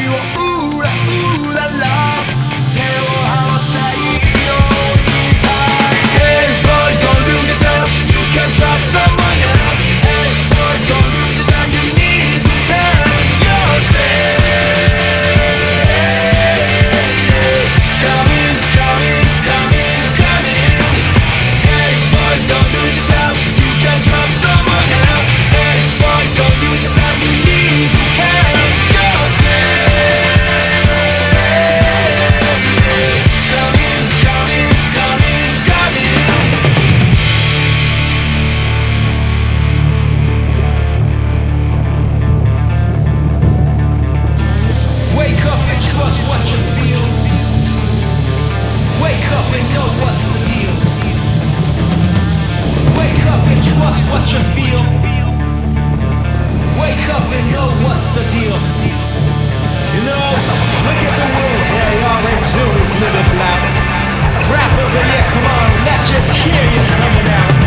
you live it loud. Crap over here, come on, let's just hear you coming out.